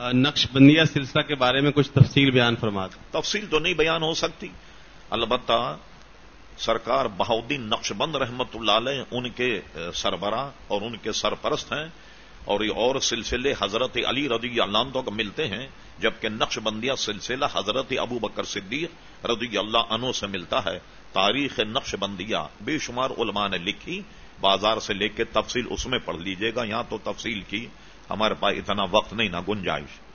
نقش بندیہ سلسلہ کے بارے میں کچھ تفصیل بیان فرما دیں۔ تفصیل تو نہیں بیان ہو سکتی۔ البتہ سرکار بہاؤدین نقش بند رحمت اللہ علیہ ان کے سربراہ اور ان کے سرپرست ہیں۔ اور یہ اور سلسلے حضرت علی رضی اللہ کو ملتے ہیں، جبکہ نقش بندیہ سلسلہ حضرت ابو بکر صدیق رضی اللہ عنہ سے ملتا ہے۔ تاریخ نقش بندیہ بے شمار علماء نے لکھی۔ بازار سے لے کے تفصیل اس میں پڑھ لیجیے گا۔ یہاں تو تفصیل کی ہمارے پاس اتنا وقت نہیں نہ گنجائش۔